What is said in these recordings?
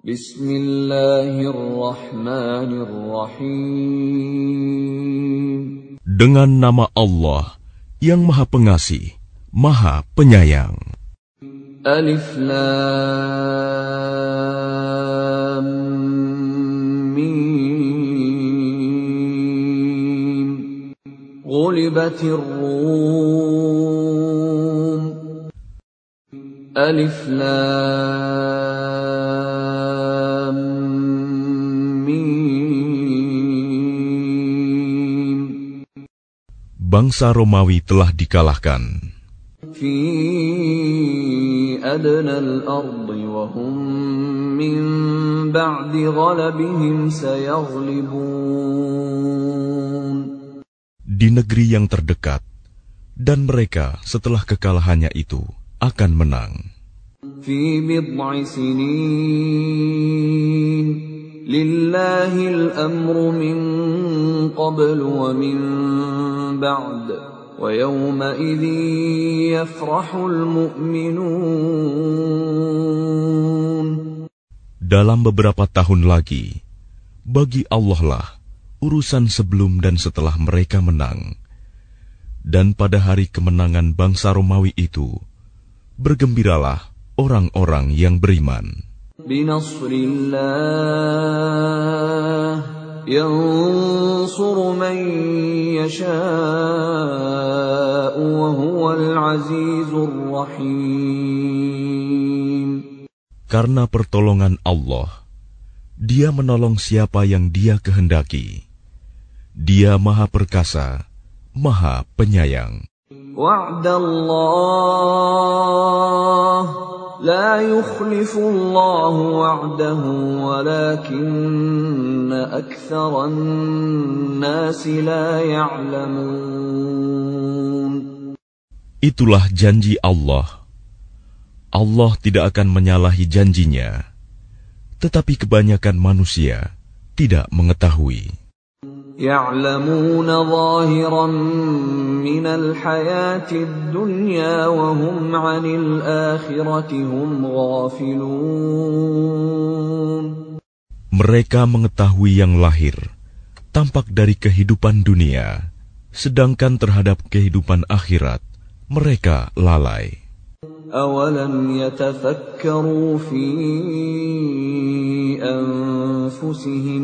Bismillahirrahmanirrahim. Dengan nama Allah yang Maha Pengasih, Maha Penyayang. Alif Lam Mim. Ghulibatir Rum. Alif Lam bangsa Romawi telah dikalahkan. Di negeri yang terdekat, dan mereka setelah kekalahannya itu akan menang. Dalam beberapa tahun lagi, bagi Allah lah urusan sebelum dan setelah mereka menang. Dan pada hari kemenangan bangsa Romawi itu, bergembiralah orang-orang yang beriman. بنصر الله ينصر من يشاء وهو العزيز الرحيم Karena pertolongan Allah, Dia menolong siapa yang Dia kehendaki. Dia Maha Perkasa, Maha Penyayang. وعد الله لا يخلف الله وعده ولكن أكثر الناس لا يعلمون Itulah janji Allah. Allah tidak akan menyalahi janjinya, tetapi kebanyakan manusia tidak mengetahui. يعلمون ظاهرا من الحياة الدنيا وهم عن الآخرة هم غافلون Mereka mengetahui yang lahir, tampak dari kehidupan dunia, sedangkan terhadap kehidupan akhirat mereka lalai. أولم يتفكروا في أنفسهم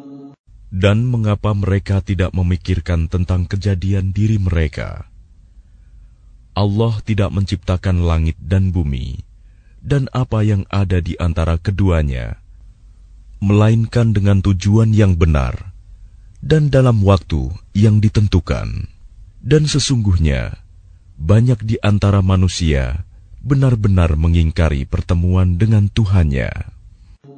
Dan mengapa mereka tidak memikirkan tentang kejadian diri mereka? Allah tidak menciptakan langit dan bumi, dan apa yang ada di antara keduanya, melainkan dengan tujuan yang benar dan dalam waktu yang ditentukan. Dan sesungguhnya, banyak di antara manusia benar-benar mengingkari pertemuan dengan Tuhannya.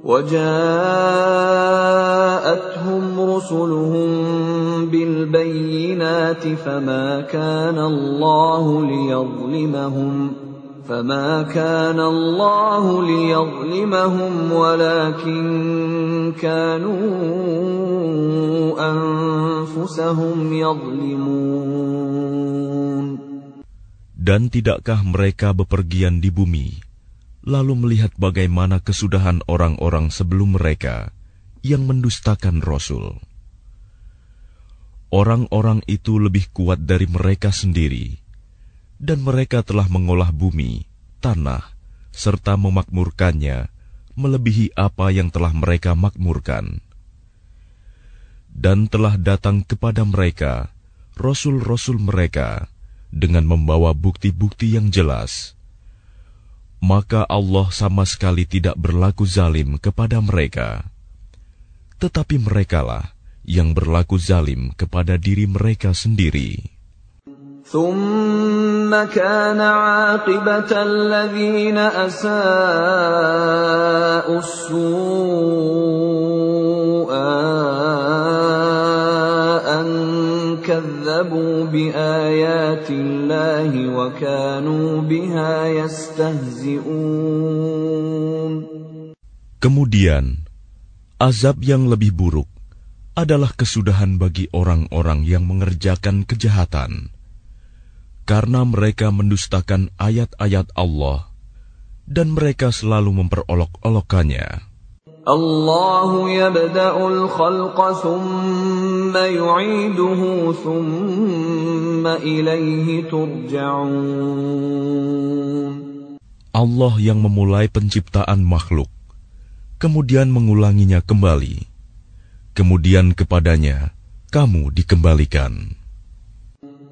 وجاءتهم رسلهم بالبينات فما كان الله ليظلمهم فما كان الله ليظلمهم ولكن كانوا أنفسهم يظلمون. Dan tidakkah mereka bepergian di bumi, lalu melihat bagaimana kesudahan orang-orang sebelum mereka yang mendustakan Rasul? Orang-orang itu lebih kuat dari mereka sendiri, dan mereka telah mengolah bumi, tanah, serta memakmurkannya melebihi apa yang telah mereka makmurkan. Dan telah datang kepada mereka rasul-rasul mereka dengan membawa bukti-bukti yang jelas Maka Allah sama sekali tidak berlaku zalim kepada mereka. Tetapi merekalah yang berlaku zalim kepada diri mereka sendiri. ثم كان عاقبة الذين أساءوا السوء أن كذبوا بآيات الله وكانوا بها يستهزئون Kemudian, azab yang lebih buruk adalah kesudahan bagi orang-orang yang mengerjakan kejahatan karena mereka mendustakan ayat-ayat Allah dan mereka selalu memperolok-olokkannya. Allah yabda'ul khalqa thumma yu'iduhu thumma ilaihi turja'un. Allah yang memulai penciptaan makhluk, kemudian mengulanginya kembali, kemudian kepadanya kamu dikembalikan.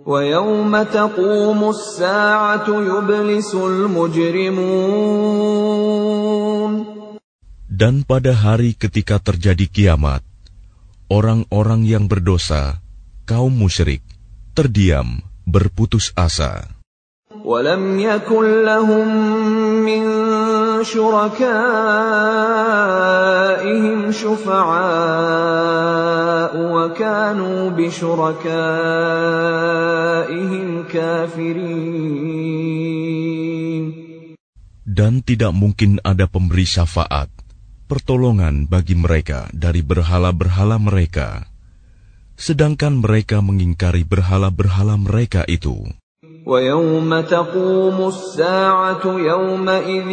ويوم تقوم الساعة يبلس المجرمون Dan pada hari ketika terjadi kiamat, orang-orang yang berdosa, kaum musyrik, terdiam, berputus asa. ولم يكن لهم من شركائهم شفعاء وكانوا بشركائهم كافرين Dan tidak mungkin ada pemberi syafaat, pertolongan bagi mereka dari berhala-berhala mereka, sedangkan mereka mengingkari berhala-berhala mereka itu. ويوم تقوم الساعة يومئذ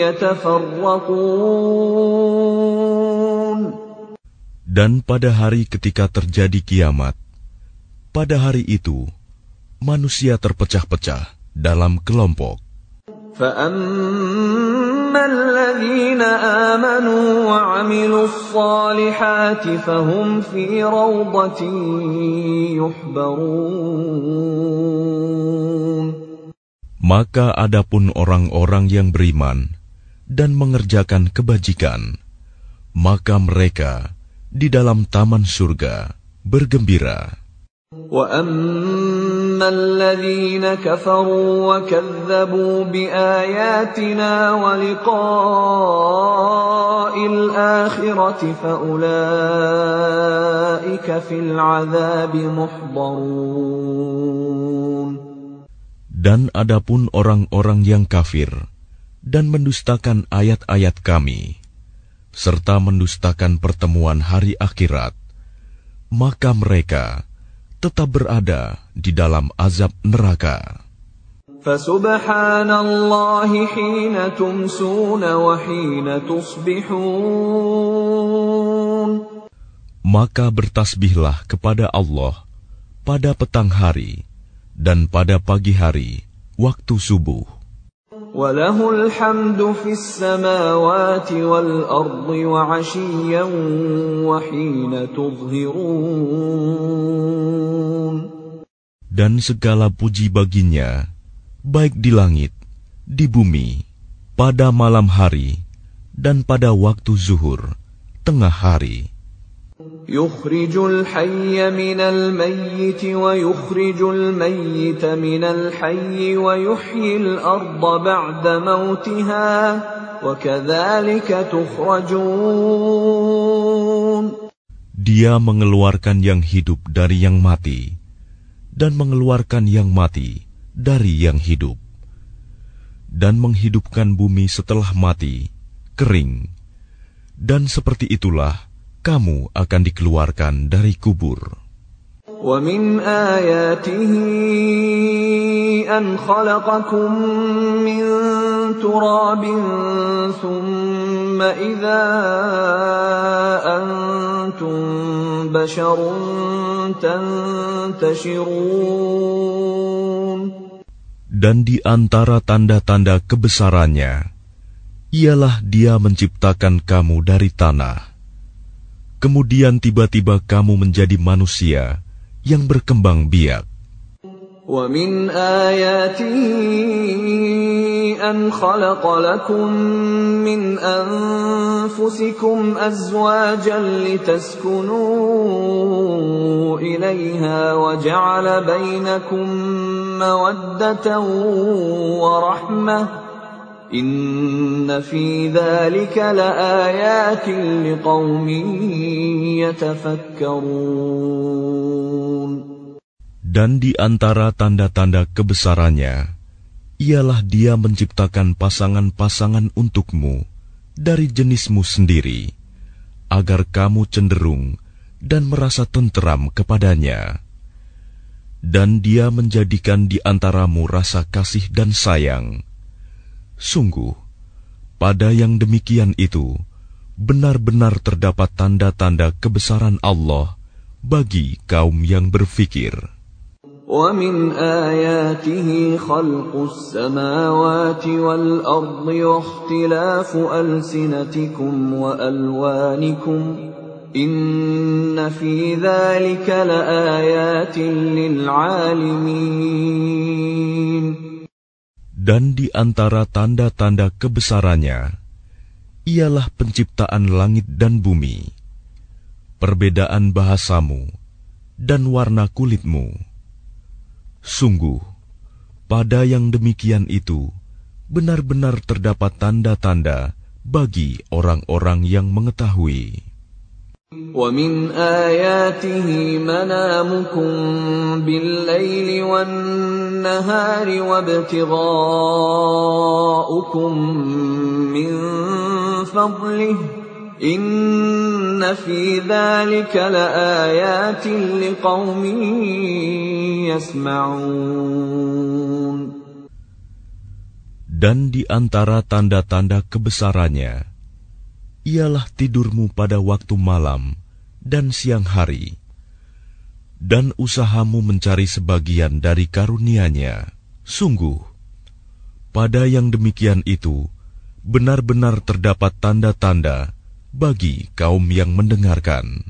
يتفرقون Dan pada hari ketika terjadi kiamat, pada hari itu manusia terpecah-pecah dalam kelompok. فأما الذين آمنوا وعملوا الصالحات فهم في روضة يحبرون Maka adapun orang-orang yang beriman dan mengerjakan kebajikan, maka mereka di dalam taman surga bergembira. وأما الذين كفروا وكذبوا بآياتنا ولقاء الآخرة فأولئك في العذاب محضرون Dan adapun orang-orang yang kafir dan mendustakan ayat-ayat kami, serta mendustakan pertemuan hari akhirat, maka mereka tetap berada di dalam azab neraka. فسبحان الله حين تمسون وحين تصبحون Maka bertasbihlah kepada Allah pada petang hari dan pada pagi hari waktu subuh. وله الحمد في السماوات والأرض وعشيا وحين تظهرون Dan segala puji baginya, baik di langit, di bumi, pada malam hari, dan pada waktu zuhur, tengah hari. يخرج الحي من الميت ويخرج الميت من الحي ويحيي الأرض بعد موتها وكذلك تخرجون Dia mengeluarkan yang hidup dari yang mati, dan mengeluarkan yang mati dari yang hidup, dan menghidupkan bumi setelah mati, kering. Dan seperti itulah kamu akan dikeluarkan dari kubur. ومن آياته أن خلقكم من تراب ثم إذا أنتم بشر تنتشرون Dan di antara tanda-tanda kebesarannya, ialah dia menciptakan kamu dari tanah. Kemudian tiba-tiba kamu menjadi manusia yang berkembang biak. ومن آياته أن خلق لكم من أنفسكم أزواجا لتسكنوا إليها وجعل بينكم مودة ورحمة dan di antara tanda-tanda kebesarannya, ialah dia menciptakan pasangan-pasangan untukmu dari jenismu sendiri, agar kamu cenderung dan merasa tenteram kepadanya. Dan dia menjadikan di antaramu rasa kasih dan sayang, Sungguh, pada yang demikian itu, benar-benar terdapat tanda-tanda kebesaran Allah bagi kaum yang berfikir. ومن آياته خلق السماوات والأرض واختلاف ألسنتكم وألوانكم إن في ذلك لآيات للعالمين dan di antara tanda-tanda kebesarannya, ialah penciptaan langit dan bumi, perbedaan bahasamu, dan warna kulitmu Sungguh, pada yang demikian itu benar-benar terdapat tanda-tanda bagi orang-orang yang mengetahui. ومن آياته منامكم بالليل والنهار وابتغاؤكم من فضله إن في ذلك لآيات لقوم يسمعون. Dan di antara tanda-tanda kebesarannya, ialah tidurmu pada waktu malam dan siang hari, dan usahamu mencari sebagian dari karunia-Nya. Sungguh, pada yang demikian itu, benar-benar terdapat tanda-tanda bagi kaum yang mendengarkan.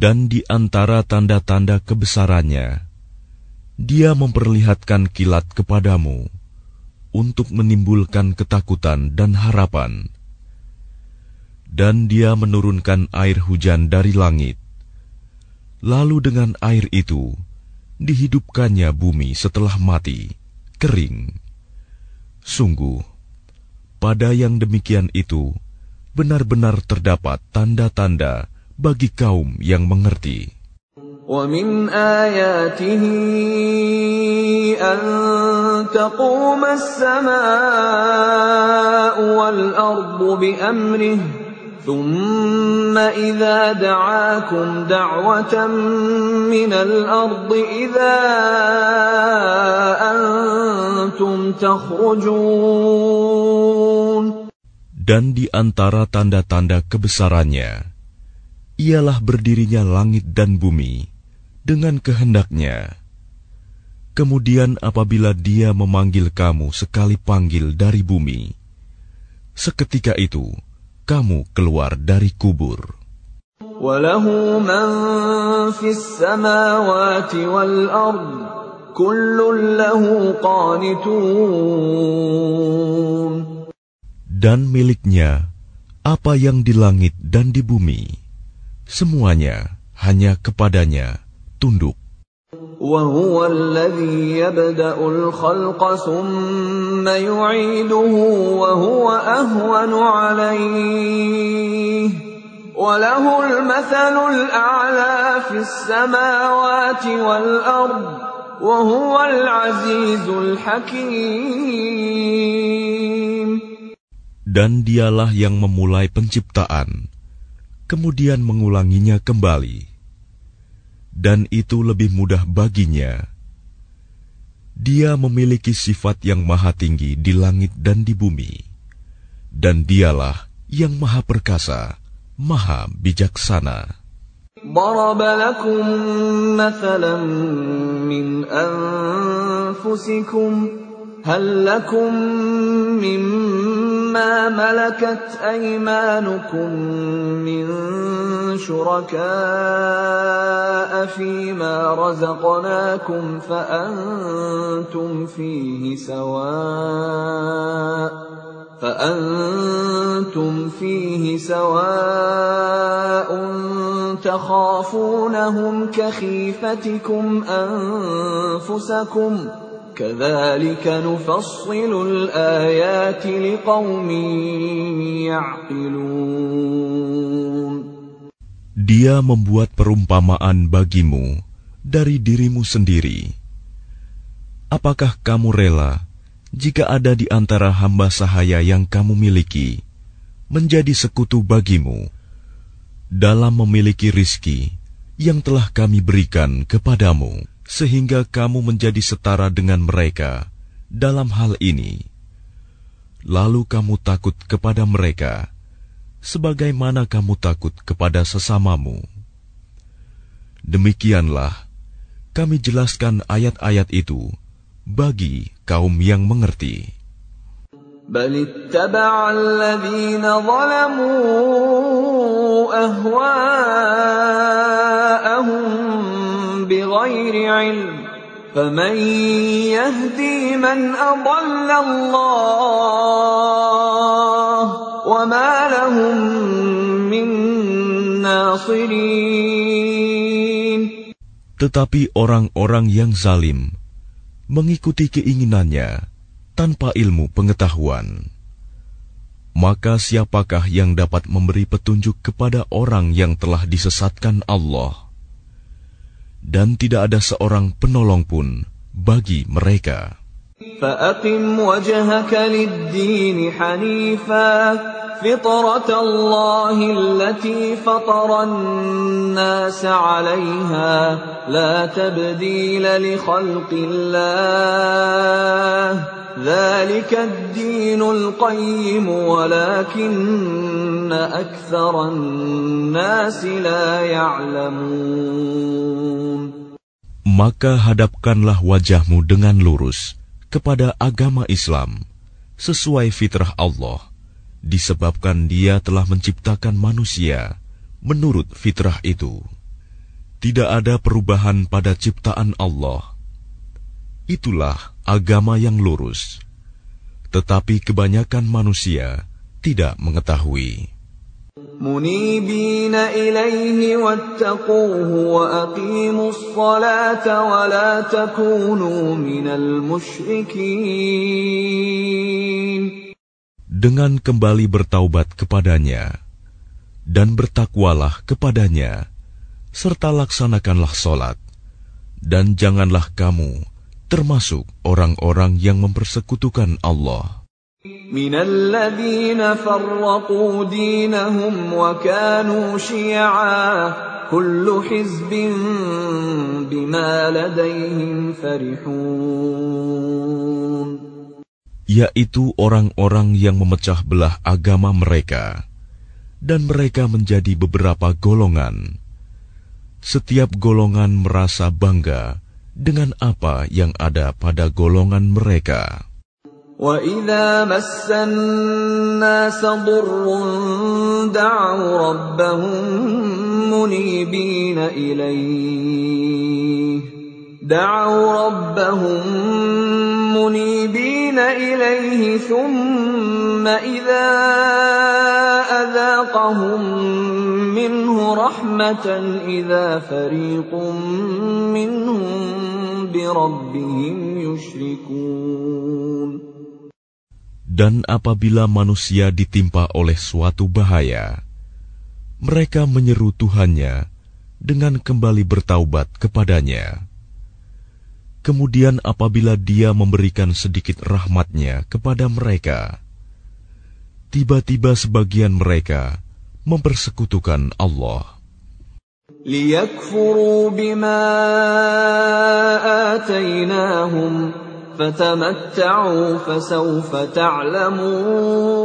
Dan di antara tanda-tanda kebesarannya, dia memperlihatkan kilat kepadamu untuk menimbulkan ketakutan dan harapan. Dan dia menurunkan air hujan dari langit. Lalu dengan air itu, dihidupkannya bumi setelah mati, kering. Sungguh, pada yang demikian itu, benar-benar terdapat tanda-tanda bagi kaum yang mengerti. ومن آياته أن تقوم السماء والأرض بأمره ثم إذا دعاكم دعوة من الأرض إذا أنتم تخرجون Dan di antara tanda-tanda kebesarannya, ialah berdirinya langit dan bumi dengan kehendaknya. Kemudian apabila dia memanggil kamu sekali panggil dari bumi, seketika itu kamu keluar dari kubur. Dan miliknya apa yang di langit dan di bumi semuanya hanya kepadanya tunduk. وهو الذي يبدأ الخلق ثم يعيده وهو أهون عليه وله المثل الأعلى في السماوات والأرض وهو العزيز الحكيم Dan dialah yang memulai penciptaan, kemudian mengulanginya kembali. dan itu lebih mudah baginya. Dia memiliki sifat yang maha tinggi di langit dan di bumi, dan dialah yang maha perkasa, maha bijaksana. ضرب لكم مثلا من أنفسكم هل لكم مما ملكت أيمانكم من شركاء فيما رزقناكم فأنتم فيه سواء فأنتم فيه سواء تخافونهم كخيفتكم أنفسكم ۖ كذلك نفصل الآيات لقوم يعقلون Dia membuat perumpamaan bagimu dari dirimu sendiri. Apakah kamu rela jika ada di antara hamba sahaya yang kamu miliki menjadi sekutu bagimu dalam memiliki rizki yang telah kami berikan kepadamu? sehingga kamu menjadi setara dengan mereka dalam hal ini. Lalu kamu takut kepada mereka, sebagaimana kamu takut kepada sesamamu. Demikianlah kami jelaskan ayat-ayat itu bagi kaum yang mengerti. بل اتبع الذين ظلموا أهواءهم بغير علم فمن يهدي من أضل الله وما لهم من ناصرين Tetapi orang-orang yang zalim mengikuti keinginannya tanpa ilmu pengetahuan. Maka siapakah yang dapat memberi petunjuk kepada orang yang telah disesatkan Allah? dan tidak ada seorang penolong pun bagi mereka. فأقم وجهك للدين حنيفا فطرة الله التي فطر الناس عليها لا تبديل لخلق الله ذلك الدين القيم ولكن أكثر الناس لا يعلمون Maka hadapkanlah wajahmu dengan lurus kepada agama Islam sesuai fitrah Allah disebabkan dia telah menciptakan manusia menurut fitrah itu. Tidak ada perubahan pada ciptaan Allah. Itulah agama yang lurus. Tetapi kebanyakan manusia tidak mengetahui. منيبين إليه واتقوه وأقيموا الصلاة ولا تكونوا من المشركين Dengan kembali bertaubat kepadanya dan bertakwalah kepadanya serta laksanakanlah solat dan janganlah kamu termasuk orang-orang yang mempersekutukan Allah. من الذين فرقوا دينهم وكانوا شيعا كل حزب بما لديهم فرحون yaitu orang-orang yang memecah belah agama mereka dan mereka menjadi beberapa golongan setiap golongan merasa bangga dengan apa yang ada pada golongan mereka وَإِذَا مَسَّ النَّاسَ ضُرٌّ دَعَوْا رَبَّهُم مُنِيبِينَ إِلَيْهِ دَعَوْا رَبَّهُم مُنِيبِينَ إِلَيْهِ ثُمَّ إِذَا أَذَاقَهُم مِّنْهُ رَحْمَةً إِذَا فَرِيقٌ مِّنْهُم بِرَبِّهِمْ يُشْرِكُونَ Dan apabila manusia ditimpa oleh suatu bahaya, mereka menyeru Tuhannya dengan kembali bertaubat kepadanya. Kemudian apabila dia memberikan sedikit rahmatnya kepada mereka, tiba-tiba sebagian mereka mempersekutukan Allah. ليكفروا بما آتيناهم فتمتعوا فسوف تعلمون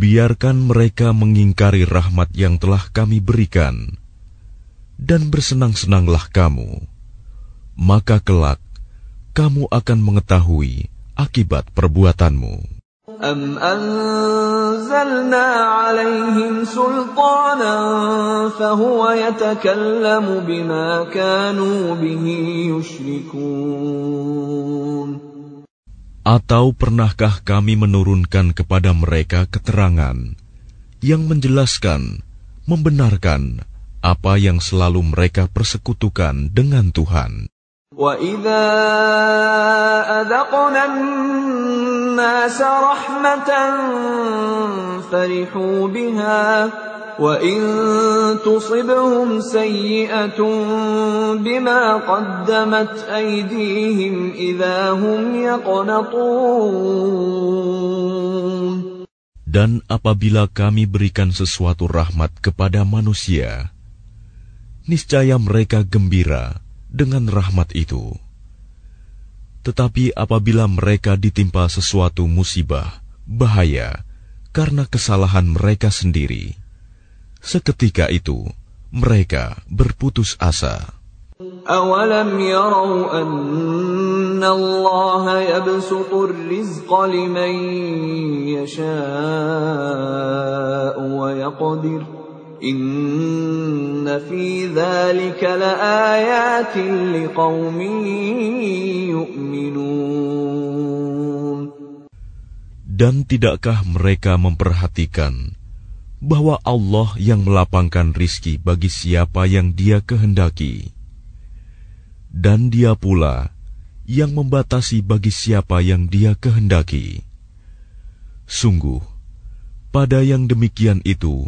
Biarkan mereka mengingkari rahmat yang telah kami berikan, dan bersenang-senanglah kamu. Maka kelak kamu akan mengetahui akibat perbuatanmu. أم أنزلنا عليهم سلطانا فهو يتكلم بما كانوا به يشركون Atau pernahkah kami menurunkan kepada mereka keterangan yang menjelaskan, membenarkan apa yang selalu mereka persekutukan dengan Tuhan? وَإِذَا أَذَقْنَا النَّاسَ رَحْمَةً فَرِحُوا بِهَا وَإِن تُصِبْهُمْ سَيِّئَةٌ بِمَا قَدَّمَتْ أَيْدِيهِمْ إِذَا هُمْ يَقْنَطُونَ Dan apabila kami berikan sesuatu rahmat kepada manusia, niscaya mereka gembira dengan rahmat itu. Tetapi apabila mereka ditimpa sesuatu musibah, bahaya, karena kesalahan mereka sendiri, seketika itu mereka berputus asa. أَوَلَمْ يَرَوْا أَنَّ اللَّهَ يَبْسُطُ الرِّزْقَ لِمَن يَشَاءُ وَيَقْدِرُ Inna fi liqaumin yu'minun Dan tidakkah mereka memperhatikan bahwa Allah yang melapangkan rizki bagi siapa yang dia kehendaki dan dia pula yang membatasi bagi siapa yang dia kehendaki. Sungguh, pada yang demikian itu,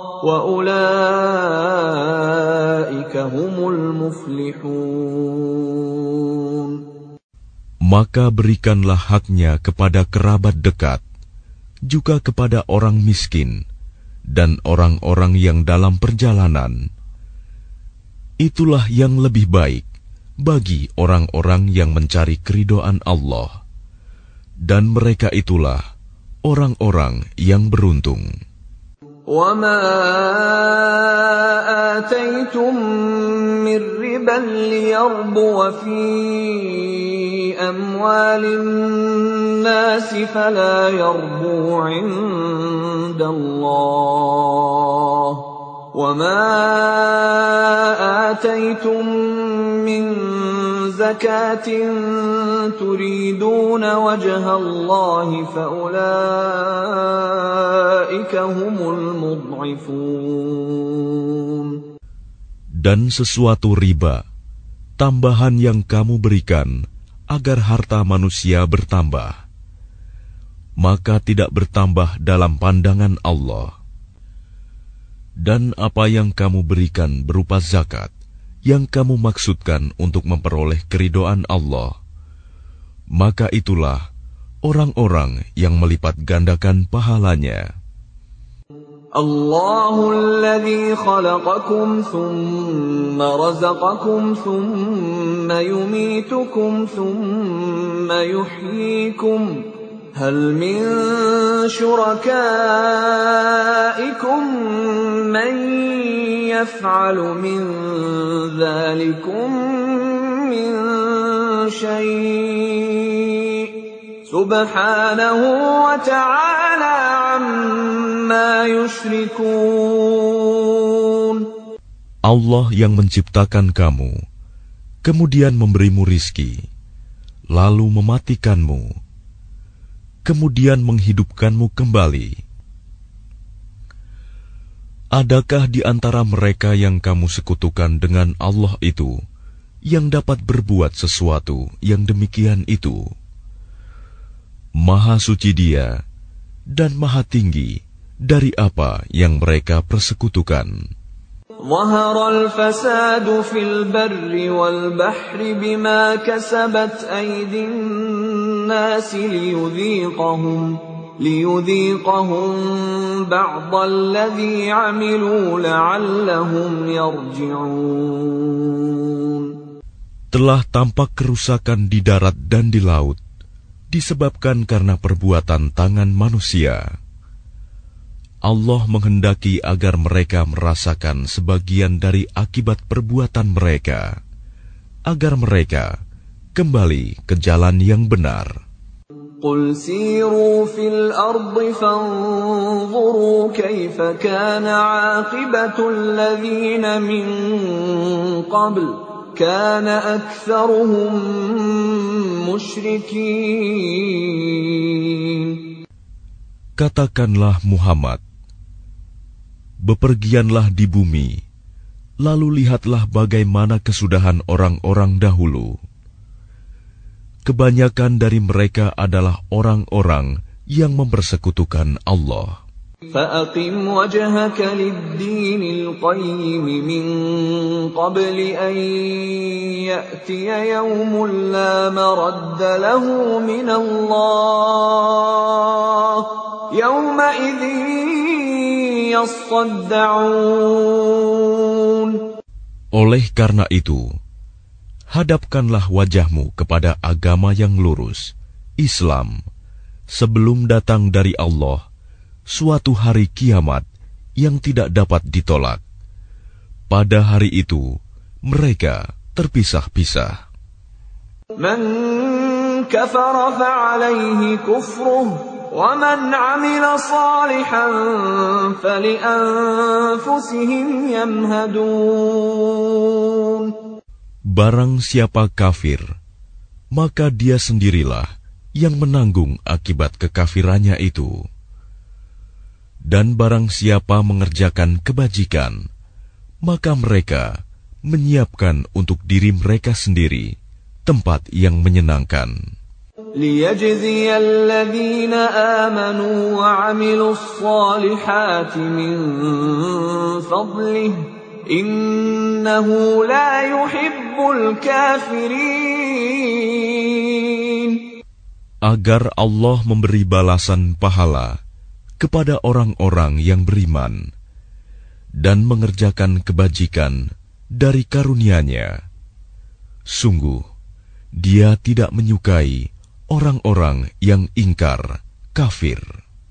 maka berikanlah haknya kepada kerabat dekat, juga kepada orang miskin, dan orang-orang yang dalam perjalanan. Itulah yang lebih baik bagi orang-orang yang mencari keridoan Allah, dan mereka itulah orang-orang yang beruntung. وما آتيتم من ربا ليربو في أموال الناس فلا يربو عند الله وما آتيتم من زكاة تريدون وجه الله فأولئك هم المضعفون Dan sesuatu riba, tambahan yang kamu berikan agar harta manusia bertambah, maka tidak bertambah dalam pandangan Allah. Dan apa yang kamu berikan berupa zakat, yang kamu maksudkan untuk memperoleh keridoan Allah, maka itulah orang-orang yang melipat gandakan pahalanya. Allahul khalaqakum thumma razaqakum thumma yumitukum thumma yuhyikum هل من شركائكم من يفعل من ذلكم من شيء سبحانه وتعالى عما يشركون Allah yang menciptakan kamu, kemudian memberimu rizki, lalu mematikanmu, kemudian menghidupkanmu kembali. Adakah di antara mereka yang kamu sekutukan dengan Allah itu yang dapat berbuat sesuatu yang demikian itu. Maha suci Dia dan Maha tinggi dari apa yang mereka persekutukan. ظهر الفساد في البر والبحر بما كسبت أيدي الناس ليذيقهم ليذيقهم بعض الذي عملوا لعلهم يرجعون Telah tampak kerusakan di darat dan di laut disebabkan karena perbuatan tangan manusia. Allah menghendaki agar mereka merasakan sebagian dari akibat perbuatan mereka, agar mereka kembali ke jalan yang benar. قل سيروا في الأرض فانظروا كيف كان عاقبة الذين من قبل كان أكثرهم مشركين Katakanlah Muhammad, bepergianlah di bumi, lalu lihatlah bagaimana kesudahan orang-orang dahulu. Kebanyakan dari mereka adalah orang-orang yang mempersekutukan Allah. فأقم وجهك للدين القيم من قبل أن يأتي يوم لا مرد له من الله يومئذ يصدعون Oleh karena itu, hadapkanlah wajahmu kepada agama yang lurus, Islam, sebelum datang dari Allah suatu hari kiamat yang tidak dapat ditolak. Pada hari itu, mereka terpisah-pisah. Man kafara fa'alayhi kufruh, wa man amila salihan fali'anfusihim yamhadun. Barang siapa kafir, maka dia sendirilah yang menanggung akibat kekafirannya itu. Dan barang siapa mengerjakan kebajikan, maka mereka menyiapkan untuk diri mereka sendiri tempat yang menyenangkan. ليجزي الذين آمنوا وعملوا الصالحات من فضله Innahu la yuhibbul kafirin. Agar Allah memberi balasan pahala kepada orang-orang yang beriman dan mengerjakan kebajikan dari karunia-Nya. Sungguh, Dia tidak menyukai orang-orang yang ingkar kafir.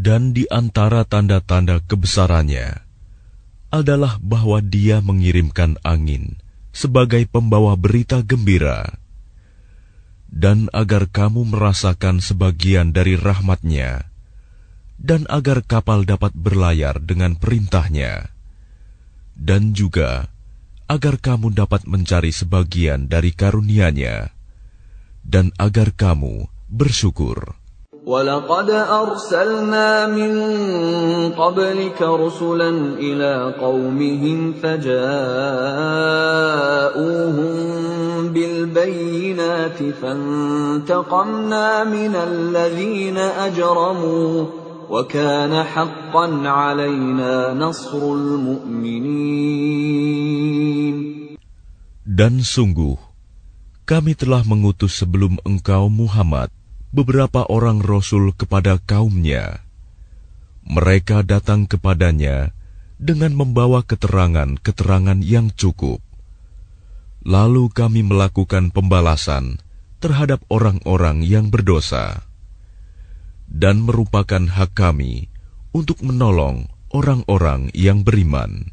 Dan di antara tanda-tanda kebesarannya adalah bahwa Dia mengirimkan angin sebagai pembawa berita gembira, dan agar kamu merasakan sebagian dari rahmatnya, dan agar kapal dapat berlayar dengan perintahnya, dan juga agar kamu dapat mencari sebagian dari karunia-Nya, dan agar kamu bersyukur. ولقد أرسلنا من قبلك رسلا إلى قومهم فجاءوهم بالبينات فانتقمنا من الذين أجرموا وكان حقا علينا نصر المؤمنين. Dan sungguh, kami telah mengutus sebelum engkau Muhammad beberapa orang rasul kepada kaumnya. Mereka datang kepadanya dengan membawa keterangan-keterangan yang cukup. Lalu kami melakukan pembalasan terhadap orang-orang yang berdosa, dan merupakan hak kami untuk menolong orang-orang yang beriman.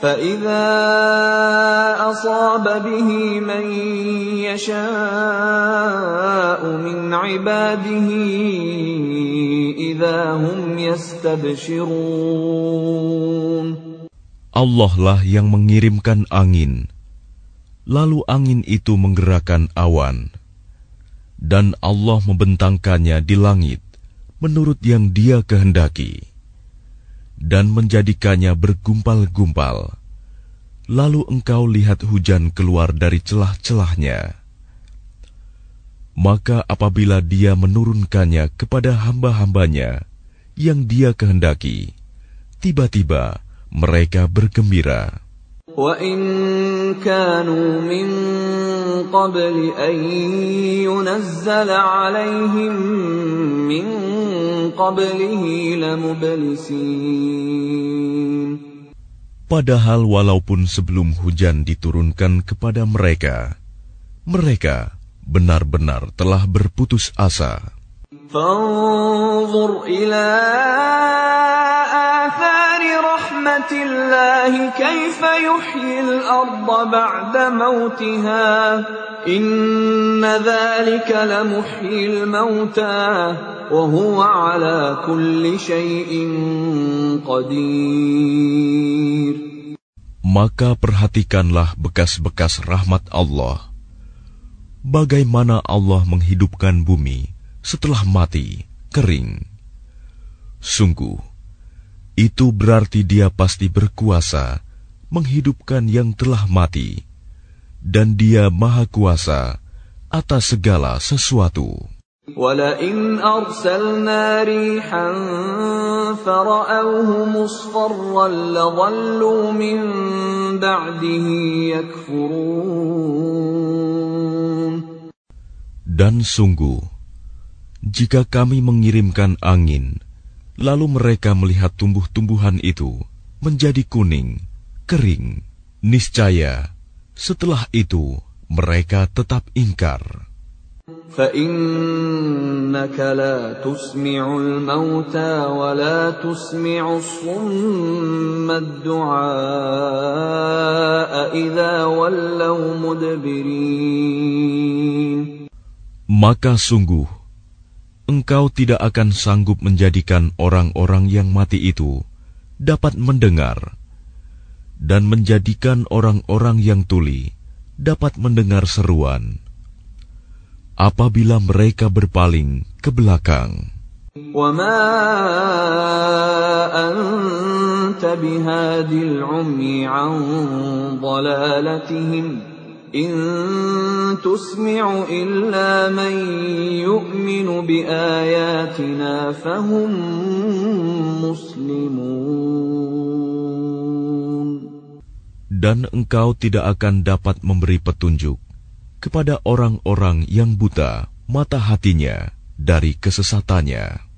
فإذا أصاب به من يشاء من عباده إذا هم يستبشرون Allah lah yang mengirimkan angin, lalu angin itu menggerakkan awan, dan Allah membentangkannya di langit menurut yang Dia kehendaki dan menjadikannya bergumpal-gumpal. Lalu engkau lihat hujan keluar dari celah-celahnya. Maka apabila dia menurunkannya kepada hamba-hambanya yang dia kehendaki, tiba-tiba mereka bergembira. كَانُوا مِن قَبْلِ أَن يُنَزَّلَ عَلَيْهِم مِّن قَبْلِهِ لَمُبْلِسِينَ Padahal walaupun sebelum hujan diturunkan kepada mereka, mereka benar-benar telah berputus asa. فانظر إلى آثار رحمة الله كيف يحيي الأرض بعد موتها إن ذلك لمحيي الموتى وهو على كل شيء قدير Maka perhatikanlah bekas-bekas rahmat Allah. Bagaimana Allah menghidupkan bumi setelah mati, kering. Sungguh, itu berarti dia pasti berkuasa menghidupkan yang telah mati, dan dia maha kuasa atas segala sesuatu. ولئن أرسلنا ريحا فرأوه مصفرا لظلوا من بعده يكفرون Dan sungguh, jika kami mengirimkan angin, lalu mereka melihat tumbuh-tumbuhan itu menjadi kuning, kering, niscaya setelah itu mereka tetap ingkar. فإنك لا تسمع الموتى ولا تسمع الصم الدعاء إذا ولوا مدبرين Maka sungguh, engkau tidak akan sanggup menjadikan orang-orang yang mati itu dapat mendengar, dan menjadikan orang-orang yang tuli dapat mendengar seruan. Apabila mereka berpaling ke belakang, وما أنت بهاد العمي عن ضلالتهم إن تسمع إلا من يؤمن بآياتنا فهم مسلمون dan engkau tidak akan dapat memberi petunjuk kepada orang-orang yang buta mata hatinya dari kesesatannya.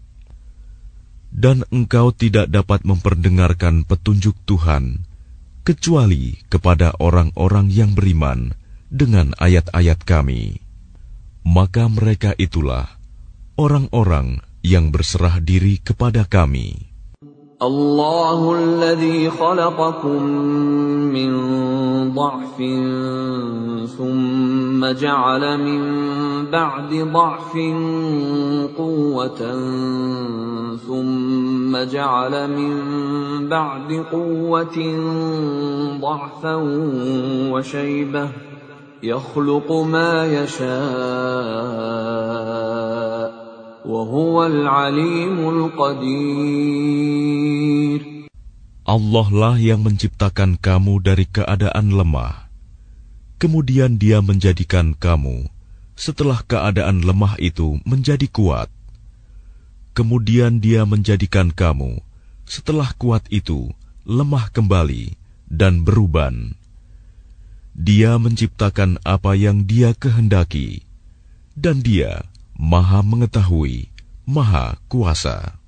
Dan engkau tidak dapat memperdengarkan petunjuk Tuhan kecuali kepada orang-orang yang beriman dengan ayat-ayat kami. Maka mereka itulah orang-orang yang berserah diri kepada kami. الله الذي خلقكم من ضعف ثم جعل من بعد ضعف قوة ثم جعل من بعد قوة ضعفا وشيبة يخلق ما يشاء وهو العليم القدير Allah lah yang menciptakan kamu dari keadaan lemah. Kemudian dia menjadikan kamu setelah keadaan lemah itu menjadi kuat. Kemudian dia menjadikan kamu setelah kuat itu lemah kembali dan beruban. Dia menciptakan apa yang Dia kehendaki, dan Dia Maha Mengetahui, Maha Kuasa.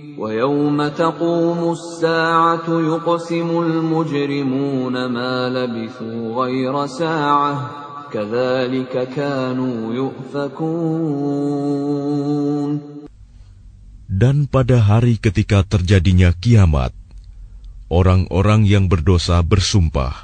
ويوم تقوم الساعة يقسم المجرمون ما لبثوا غير ساعة كذلك كانوا يؤفكون Dan pada hari ketika terjadinya kiamat, orang-orang yang berdosa bersumpah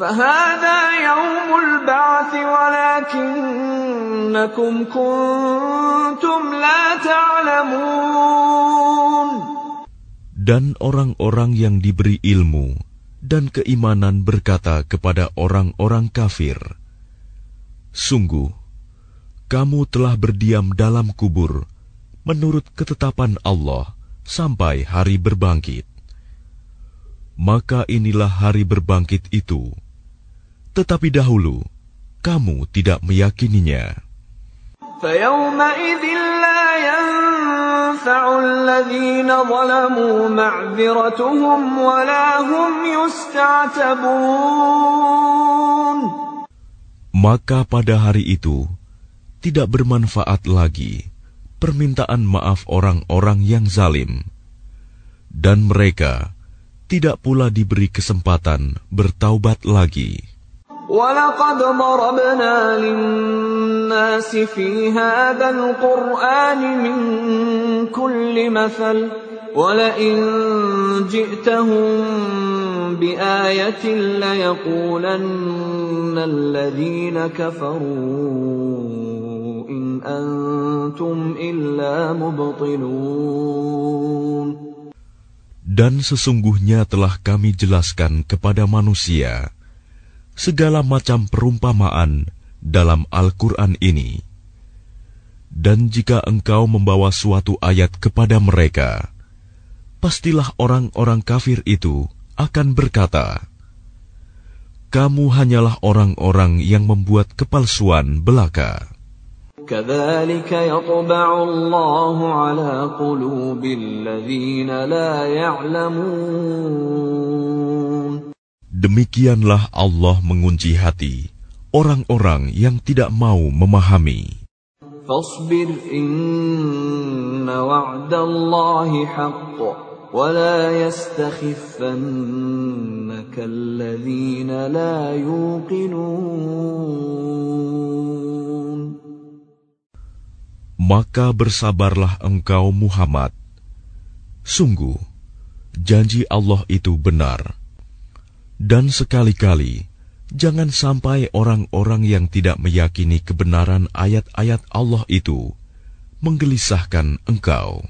فهذا يوم البعث ولكنكم كنتم لا تعلمون Dan orang-orang yang diberi ilmu dan keimanan berkata kepada orang-orang kafir, Sungguh, kamu telah berdiam dalam kubur menurut ketetapan Allah sampai hari berbangkit. Maka inilah hari berbangkit itu. tetapi dahulu, kamu tidak meyakininya. Maka pada hari itu, tidak bermanfaat lagi permintaan maaf orang-orang yang zalim. Dan mereka tidak pula diberi kesempatan bertaubat lagi. ولقد ضربنا للناس في هذا القرآن من كل مثل ولئن جئتهم بآية ليقولن الذين كفروا إن أنتم إلا مبطلون Dan sesungguhnya telah kami jelaskan kepada manusia segala macam perumpamaan dalam Al-Quran ini. Dan jika engkau membawa suatu ayat kepada mereka, pastilah orang-orang kafir itu akan berkata, "Kamu hanyalah orang-orang yang membuat kepalsuan belaka." كذلك يطبع الله على قلوب الذين لا يعلمون Demikianlah Allah mengunci hati orang-orang yang tidak mau memahami. فاصبر إن وعد الله حق ولا يستخفنك الذين لا يوقنون Maka bersabarlah engkau Muhammad. Sungguh, janji Allah itu benar. Dan sekali-kali, jangan sampai orang-orang yang tidak meyakini kebenaran ayat-ayat Allah itu menggelisahkan engkau.